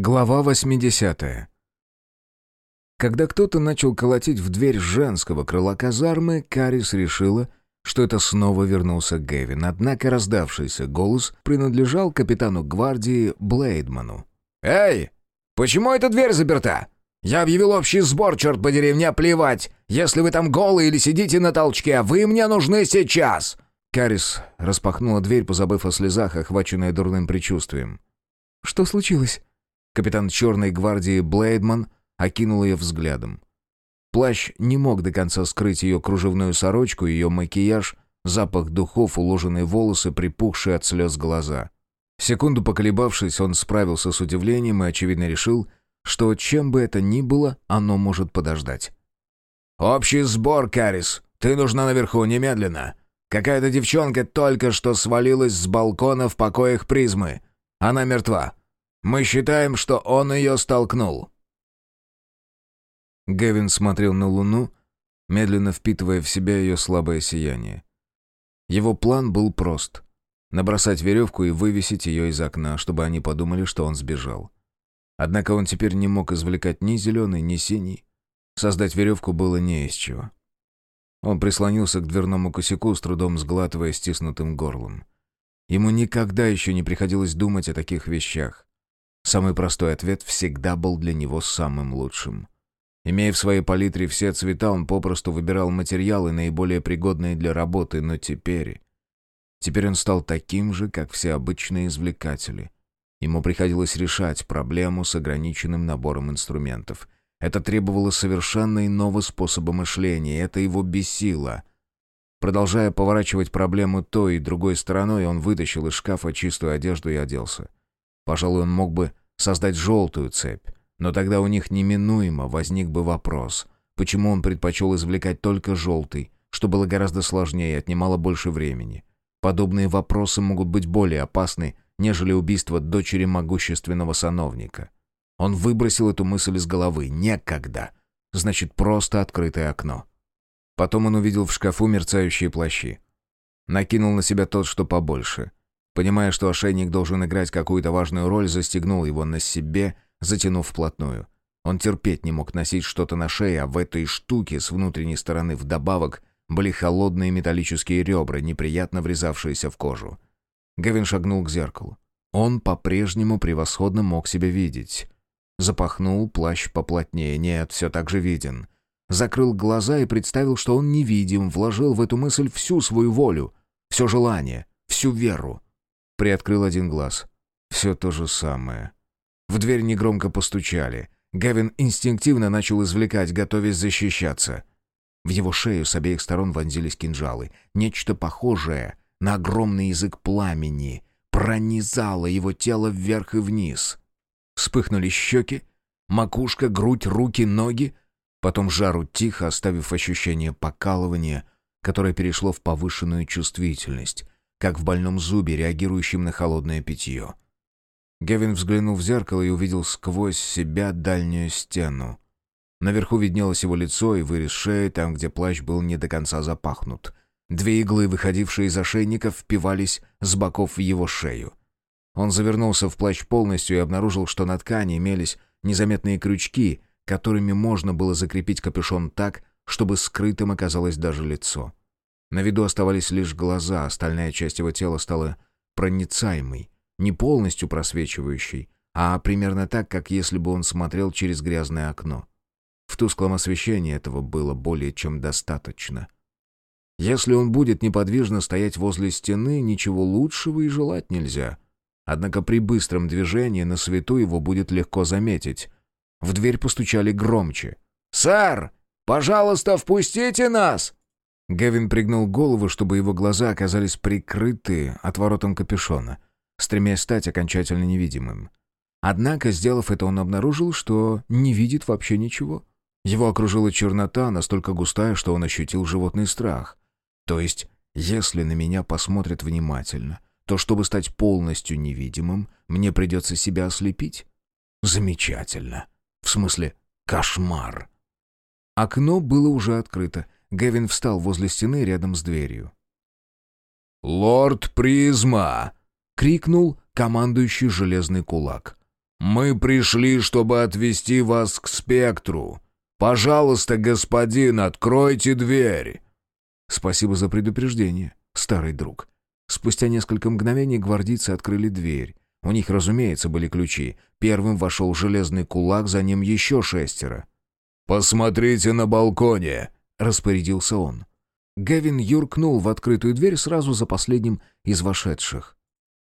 Глава 80. Когда кто-то начал колотить в дверь женского крыла казармы, Карис решила, что это снова вернулся Гэвин, однако раздавшийся голос принадлежал капитану гвардии Блейдману. «Эй, почему эта дверь заперта? Я объявил общий сбор, черт подери, мне плевать, если вы там голые или сидите на толчке, вы мне нужны сейчас!» Карис распахнула дверь, позабыв о слезах, охваченная дурным предчувствием. «Что случилось?» Капитан черной гвардии Блейдман окинул ее взглядом. Плащ не мог до конца скрыть ее кружевную сорочку, ее макияж, запах духов, уложенные волосы, припухшие от слез глаза. Секунду поколебавшись, он справился с удивлением и, очевидно, решил, что чем бы это ни было, оно может подождать. «Общий сбор, Карис. Ты нужна наверху немедленно. Какая-то девчонка только что свалилась с балкона в покоях призмы. Она мертва. Мы считаем, что он ее столкнул». Гевин смотрел на Луну, медленно впитывая в себя ее слабое сияние. Его план был прост — набросать веревку и вывесить ее из окна, чтобы они подумали, что он сбежал. Однако он теперь не мог извлекать ни зеленый, ни синий. Создать веревку было не из чего. Он прислонился к дверному косяку, с трудом сглатывая стиснутым горлом. Ему никогда еще не приходилось думать о таких вещах. Самый простой ответ всегда был для него самым лучшим. Имея в своей палитре все цвета, он попросту выбирал материалы, наиболее пригодные для работы, но теперь... Теперь он стал таким же, как все обычные извлекатели. Ему приходилось решать проблему с ограниченным набором инструментов. Это требовало совершенно иного способа мышления, это его бесило. Продолжая поворачивать проблему той и другой стороной, он вытащил из шкафа чистую одежду и оделся. Пожалуй, он мог бы создать желтую цепь, но тогда у них неминуемо возник бы вопрос, почему он предпочел извлекать только желтый, что было гораздо сложнее и отнимало больше времени. Подобные вопросы могут быть более опасны, нежели убийство дочери могущественного сановника. Он выбросил эту мысль из головы. Некогда. Значит, просто открытое окно. Потом он увидел в шкафу мерцающие плащи. Накинул на себя тот, что побольше. Понимая, что ошейник должен играть какую-то важную роль, застегнул его на себе, затянув вплотную. Он терпеть не мог носить что-то на шее, а в этой штуке с внутренней стороны вдобавок были холодные металлические ребра, неприятно врезавшиеся в кожу. Гевин шагнул к зеркалу. Он по-прежнему превосходно мог себя видеть. Запахнул плащ поплотнее. Нет, все так же виден. Закрыл глаза и представил, что он невидим, вложил в эту мысль всю свою волю, все желание, всю веру. Приоткрыл один глаз. Все то же самое. В дверь негромко постучали. Гавин инстинктивно начал извлекать, готовясь защищаться. В его шею с обеих сторон вонзились кинжалы. Нечто похожее на огромный язык пламени пронизало его тело вверх и вниз. Вспыхнули щеки, макушка, грудь, руки, ноги. Потом жар утих, оставив ощущение покалывания, которое перешло в повышенную чувствительность — как в больном зубе, реагирующем на холодное питье. Гевин взглянул в зеркало и увидел сквозь себя дальнюю стену. Наверху виднелось его лицо и вырез шеи, там, где плащ был не до конца запахнут. Две иглы, выходившие из ошейника, впивались с боков в его шею. Он завернулся в плащ полностью и обнаружил, что на ткани имелись незаметные крючки, которыми можно было закрепить капюшон так, чтобы скрытым оказалось даже лицо. На виду оставались лишь глаза, остальная часть его тела стала проницаемой, не полностью просвечивающей, а примерно так, как если бы он смотрел через грязное окно. В тусклом освещении этого было более чем достаточно. Если он будет неподвижно стоять возле стены, ничего лучшего и желать нельзя. Однако при быстром движении на свету его будет легко заметить. В дверь постучали громче. «Сэр, пожалуйста, впустите нас!» Гевин пригнул голову, чтобы его глаза оказались прикрыты отворотом капюшона, стремясь стать окончательно невидимым. Однако, сделав это, он обнаружил, что не видит вообще ничего. Его окружила чернота, настолько густая, что он ощутил животный страх. То есть, если на меня посмотрят внимательно, то чтобы стать полностью невидимым, мне придется себя ослепить? Замечательно. В смысле, кошмар. Окно было уже открыто — Гевин встал возле стены рядом с дверью. «Лорд Призма!» — крикнул командующий железный кулак. «Мы пришли, чтобы отвезти вас к спектру. Пожалуйста, господин, откройте дверь!» «Спасибо за предупреждение, старый друг». Спустя несколько мгновений гвардейцы открыли дверь. У них, разумеется, были ключи. Первым вошел железный кулак, за ним еще шестеро. «Посмотрите на балконе!» — распорядился он. Гевин юркнул в открытую дверь сразу за последним из вошедших.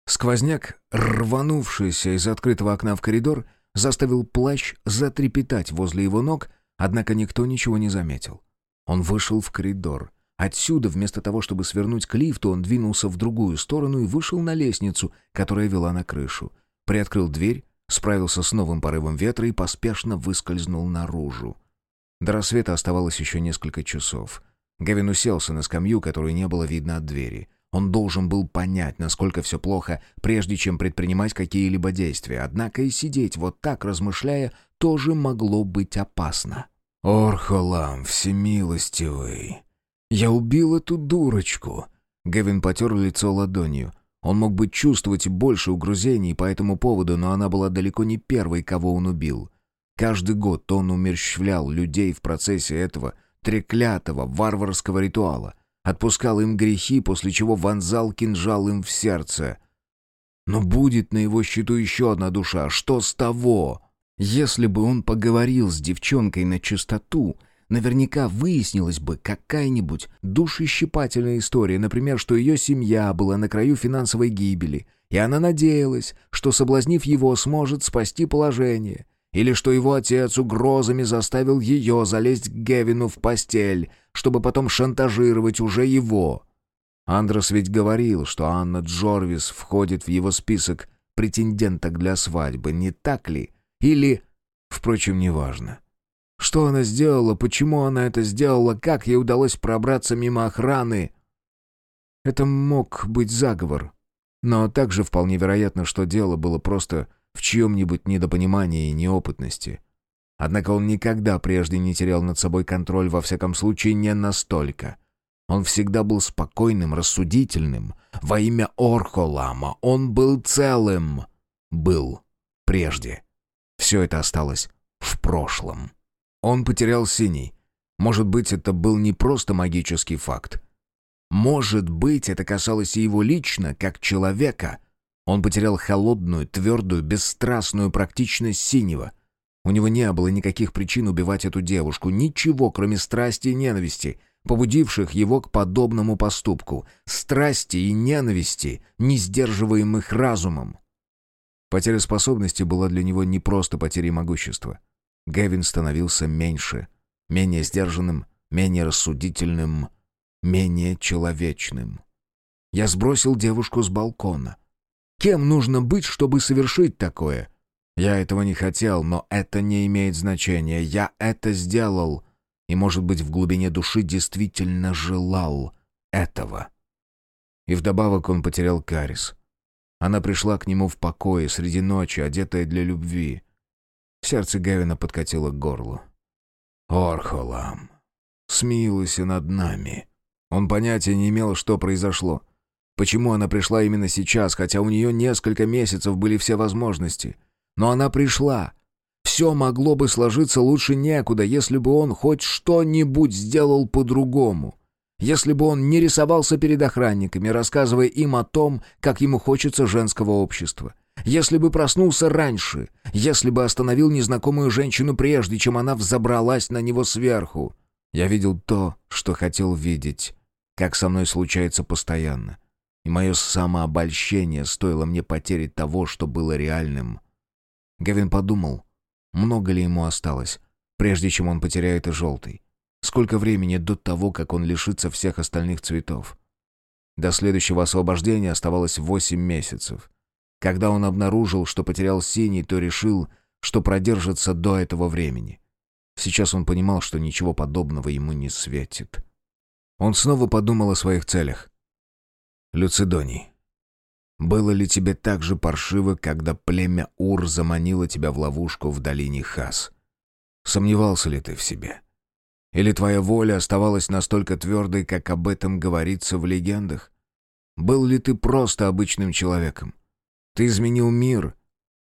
Сквозняк, рванувшийся из открытого окна в коридор, заставил плащ затрепетать возле его ног, однако никто ничего не заметил. Он вышел в коридор. Отсюда, вместо того, чтобы свернуть к лифту, он двинулся в другую сторону и вышел на лестницу, которая вела на крышу. Приоткрыл дверь, справился с новым порывом ветра и поспешно выскользнул наружу. До рассвета оставалось еще несколько часов. Гавин уселся на скамью, которую не было видно от двери. Он должен был понять, насколько все плохо, прежде чем предпринимать какие-либо действия. Однако и сидеть вот так, размышляя, тоже могло быть опасно. «Орхолам, всемилостивый!» «Я убил эту дурочку!» Гевин потер лицо ладонью. Он мог бы чувствовать больше угрызений по этому поводу, но она была далеко не первой, кого он убил. Каждый год он умерщвлял людей в процессе этого треклятого варварского ритуала, отпускал им грехи, после чего вонзал кинжал им в сердце. Но будет на его счету еще одна душа. Что с того? Если бы он поговорил с девчонкой на чистоту, наверняка выяснилась бы какая-нибудь душещипательная история, например, что ее семья была на краю финансовой гибели, и она надеялась, что, соблазнив его, сможет спасти положение, или что его отец угрозами заставил ее залезть к Гевину в постель, чтобы потом шантажировать уже его. Андрос ведь говорил, что Анна Джорвис входит в его список претенденток для свадьбы, не так ли? Или... Впрочем, неважно. Что она сделала, почему она это сделала, как ей удалось пробраться мимо охраны? Это мог быть заговор. Но также вполне вероятно, что дело было просто в чьем-нибудь недопонимании и неопытности. Однако он никогда прежде не терял над собой контроль, во всяком случае не настолько. Он всегда был спокойным, рассудительным. Во имя Орхолама он был целым. Был. Прежде. Все это осталось в прошлом. Он потерял синий. Может быть, это был не просто магический факт. Может быть, это касалось и его лично, как человека. Он потерял холодную, твердую, бесстрастную практичность синего. У него не было никаких причин убивать эту девушку, ничего, кроме страсти и ненависти, побудивших его к подобному поступку. Страсти и ненависти, не сдерживаемых разумом. Потеря способности была для него не просто потерей могущества. Гевин становился меньше, менее сдержанным, менее рассудительным, менее человечным. Я сбросил девушку с балкона. Кем нужно быть, чтобы совершить такое? Я этого не хотел, но это не имеет значения. Я это сделал. И, может быть, в глубине души действительно желал этого. И вдобавок он потерял Карис. Она пришла к нему в покое среди ночи, одетая для любви. Сердце Гевина подкатило к горлу. «Орхолам, смилуйся над нами». Он понятия не имел, что произошло. Почему она пришла именно сейчас, хотя у нее несколько месяцев были все возможности. Но она пришла. Все могло бы сложиться лучше некуда, если бы он хоть что-нибудь сделал по-другому. Если бы он не рисовался перед охранниками, рассказывая им о том, как ему хочется женского общества. Если бы проснулся раньше, если бы остановил незнакомую женщину прежде, чем она взобралась на него сверху. Я видел то, что хотел видеть, как со мной случается постоянно. И мое самообольщение стоило мне потери того, что было реальным. Гевин подумал, много ли ему осталось, прежде чем он потеряет и желтый. Сколько времени до того, как он лишится всех остальных цветов? До следующего освобождения оставалось восемь месяцев. Когда он обнаружил, что потерял синий, то решил, что продержится до этого времени. Сейчас он понимал, что ничего подобного ему не светит. Он снова подумал о своих целях. «Люцидоний, было ли тебе так же паршиво, когда племя Ур заманило тебя в ловушку в долине Хас? Сомневался ли ты в себе?» Или твоя воля оставалась настолько твердой, как об этом говорится в легендах? Был ли ты просто обычным человеком? Ты изменил мир,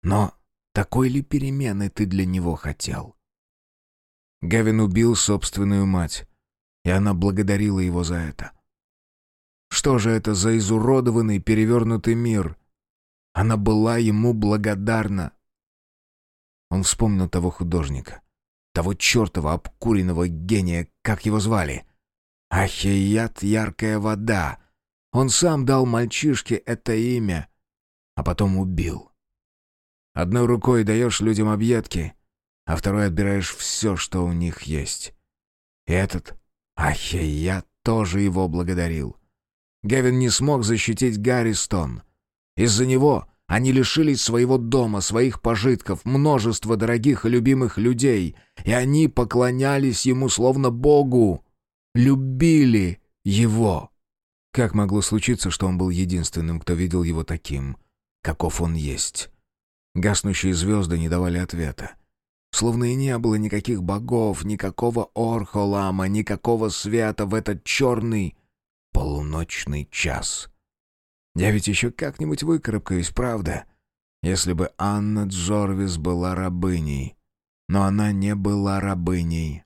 но Такой ли перемены ты для него хотел? Гавин убил собственную мать, и она благодарила его за это. Что же это за изуродованный, перевернутый мир? Она была ему благодарна. Он вспомнил того художника, того чертова обкуренного гения, как его звали. Ахият яркая вода. Он сам дал мальчишке это имя, а потом убил. Одной рукой даешь людям объедки, а второй отбираешь все, что у них есть. И этот Ахият тоже его благодарил. Гевин не смог защитить Гарристон. Из-за него они лишились своего дома, своих пожитков, множества дорогих и любимых людей, и они поклонялись ему словно Богу, любили его. Как могло случиться, что он был единственным, кто видел его таким, каков он есть? Гаснущие звезды не давали ответа. Словно и не было никаких богов, никакого Орхолама, никакого света в этот черный полуночный час. Я ведь еще как-нибудь выкарабкаюсь, правда? Если бы Анна Джорвис была рабыней. Но она не была рабыней.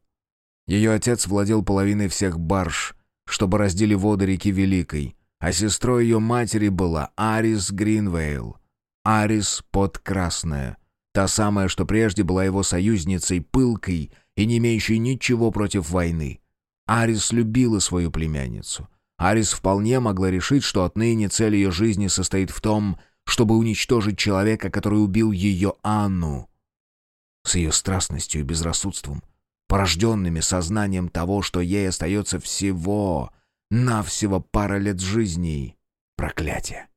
Ее отец владел половиной всех барж, что бороздили воды реки Великой, а сестрой ее матери была Арис Гринвейл. Арис Подкрасная. Та самая, что прежде была его союзницей, пылкой и не имеющей ничего против войны. Арис любила свою племянницу. Арис вполне могла решить, что отныне цель ее жизни состоит в том, чтобы уничтожить человека, который убил ее Анну. С ее страстностью и безрассудством, порожденными сознанием того, что ей остается всего, навсего пара лет жизни. Проклятие.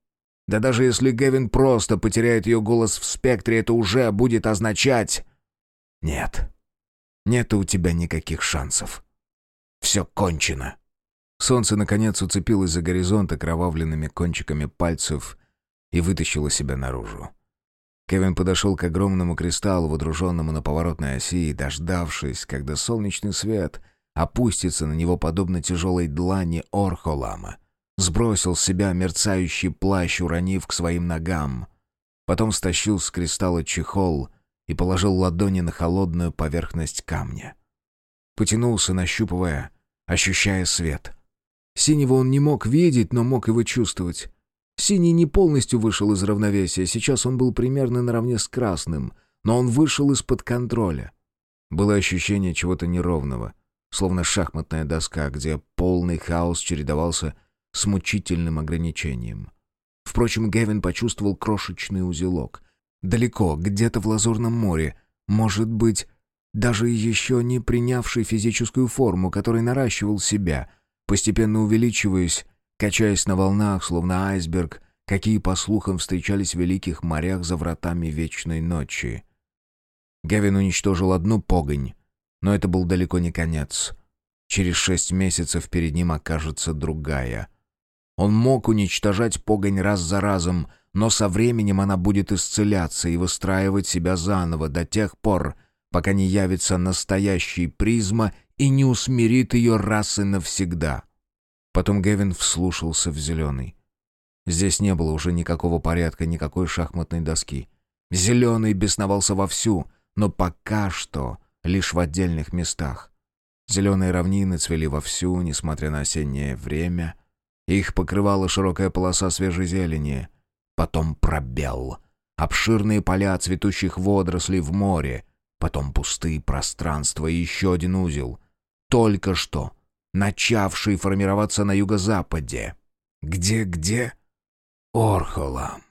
Да даже если Гевин просто потеряет ее голос в спектре, это уже будет означать... Нет. Нет у тебя никаких шансов. Все кончено. Солнце, наконец, уцепилось за горизонт окровавленными кончиками пальцев и вытащило себя наружу. Кевин подошел к огромному кристаллу, водруженному на поворотной оси, и, дождавшись, когда солнечный свет опустится на него подобно тяжелой длани Орхолама, сбросил с себя мерцающий плащ, уронив к своим ногам. Потом стащил с кристалла чехол и положил ладони на холодную поверхность камня. Потянулся, нащупывая, ощущая свет — Синего он не мог видеть, но мог его чувствовать. Синий не полностью вышел из равновесия, сейчас он был примерно наравне с красным, но он вышел из-под контроля. Было ощущение чего-то неровного, словно шахматная доска, где полный хаос чередовался с мучительным ограничением. Впрочем, Гевин почувствовал крошечный узелок. Далеко, где-то в Лазурном море, может быть, даже еще не принявший физическую форму, который наращивал себя, постепенно увеличиваясь, качаясь на волнах, словно айсберг, какие, по слухам, встречались в великих морях за вратами вечной ночи. Гевин уничтожил одну погонь, но это был далеко не конец. Через шесть месяцев перед ним окажется другая. Он мог уничтожать погонь раз за разом, но со временем она будет исцеляться и выстраивать себя заново до тех пор, пока не явится настоящий призма и не усмирит ее раз и навсегда. Потом Гевин вслушался в зеленый. Здесь не было уже никакого порядка, никакой шахматной доски. Зеленый бесновался вовсю, но пока что лишь в отдельных местах. Зеленые равнины цвели вовсю, несмотря на осеннее время. Их покрывала широкая полоса свежей зелени. Потом пробел. Обширные поля цветущих водорослей в море. Потом пустые пространства и еще один узел — только что начавший формироваться на юго-западе. Где-где? Орхолам.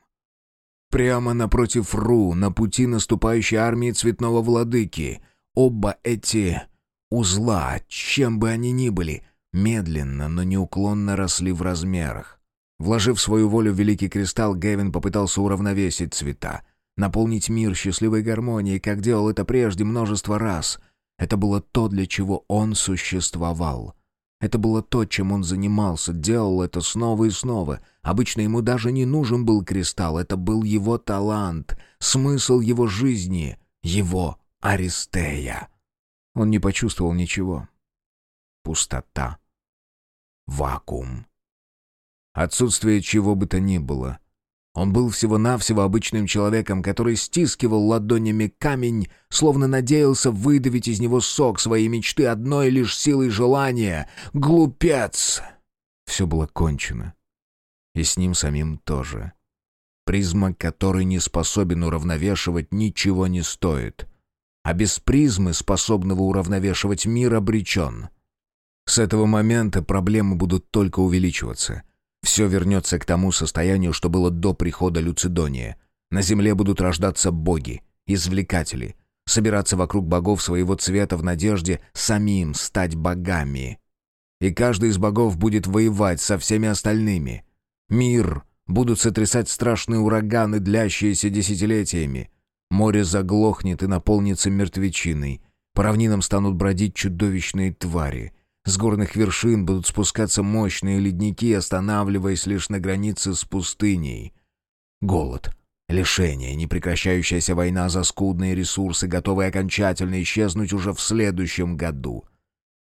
Прямо напротив Ру, на пути наступающей армии Цветного Владыки. Оба эти узла, чем бы они ни были, медленно, но неуклонно росли в размерах. Вложив свою волю в Великий Кристалл, Гевин попытался уравновесить цвета, наполнить мир счастливой гармонией, как делал это прежде множество раз — это было то, для чего он существовал. Это было то, чем он занимался, делал это снова и снова. Обычно ему даже не нужен был кристалл, это был его талант, смысл его жизни, его Аристея. Он не почувствовал ничего. Пустота. Вакуум. Отсутствие чего бы то ни было. Он был всего-навсего обычным человеком, который стискивал ладонями камень, словно надеялся выдавить из него сок своей мечты одной лишь силой желания. Глупец! Все было кончено. И с ним самим тоже. Призма, который не способен уравновешивать, ничего не стоит. А без призмы, способного уравновешивать мир, обречен. С этого момента проблемы будут только увеличиваться — все вернется к тому состоянию, что было до прихода Люцидония. На земле будут рождаться боги, извлекатели, собираться вокруг богов своего цвета в надежде самим стать богами. И каждый из богов будет воевать со всеми остальными. Мир будут сотрясать страшные ураганы, длящиеся десятилетиями. Море заглохнет и наполнится мертвечиной. По равнинам станут бродить чудовищные твари. С горных вершин будут спускаться мощные ледники, останавливаясь лишь на границе с пустыней. Голод, лишение, непрекращающаяся война за скудные ресурсы, готовые окончательно исчезнуть уже в следующем году.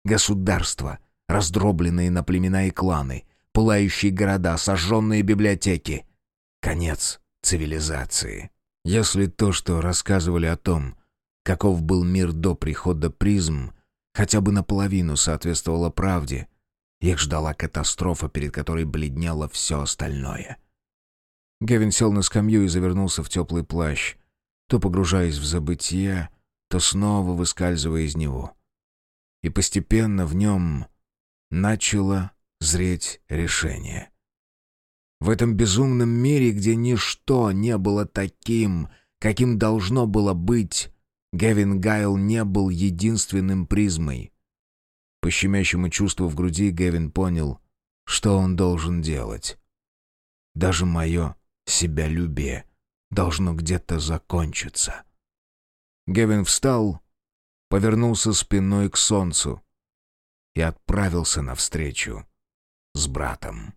Государства, раздробленные на племена и кланы, пылающие города, сожженные библиотеки. Конец цивилизации. Если то, что рассказывали о том, каков был мир до прихода призм, хотя бы наполовину соответствовала правде. Их ждала катастрофа, перед которой бледнело все остальное. Гевин сел на скамью и завернулся в теплый плащ, то погружаясь в забытие, то снова выскальзывая из него. И постепенно в нем начало зреть решение. В этом безумном мире, где ничто не было таким, каким должно было быть, Гевин Гайл не был единственным призмой. По щемящему чувству в груди Гевин понял, что он должен делать. Даже мое себялюбие должно где-то закончиться. Гевин встал, повернулся спиной к солнцу и отправился навстречу с братом.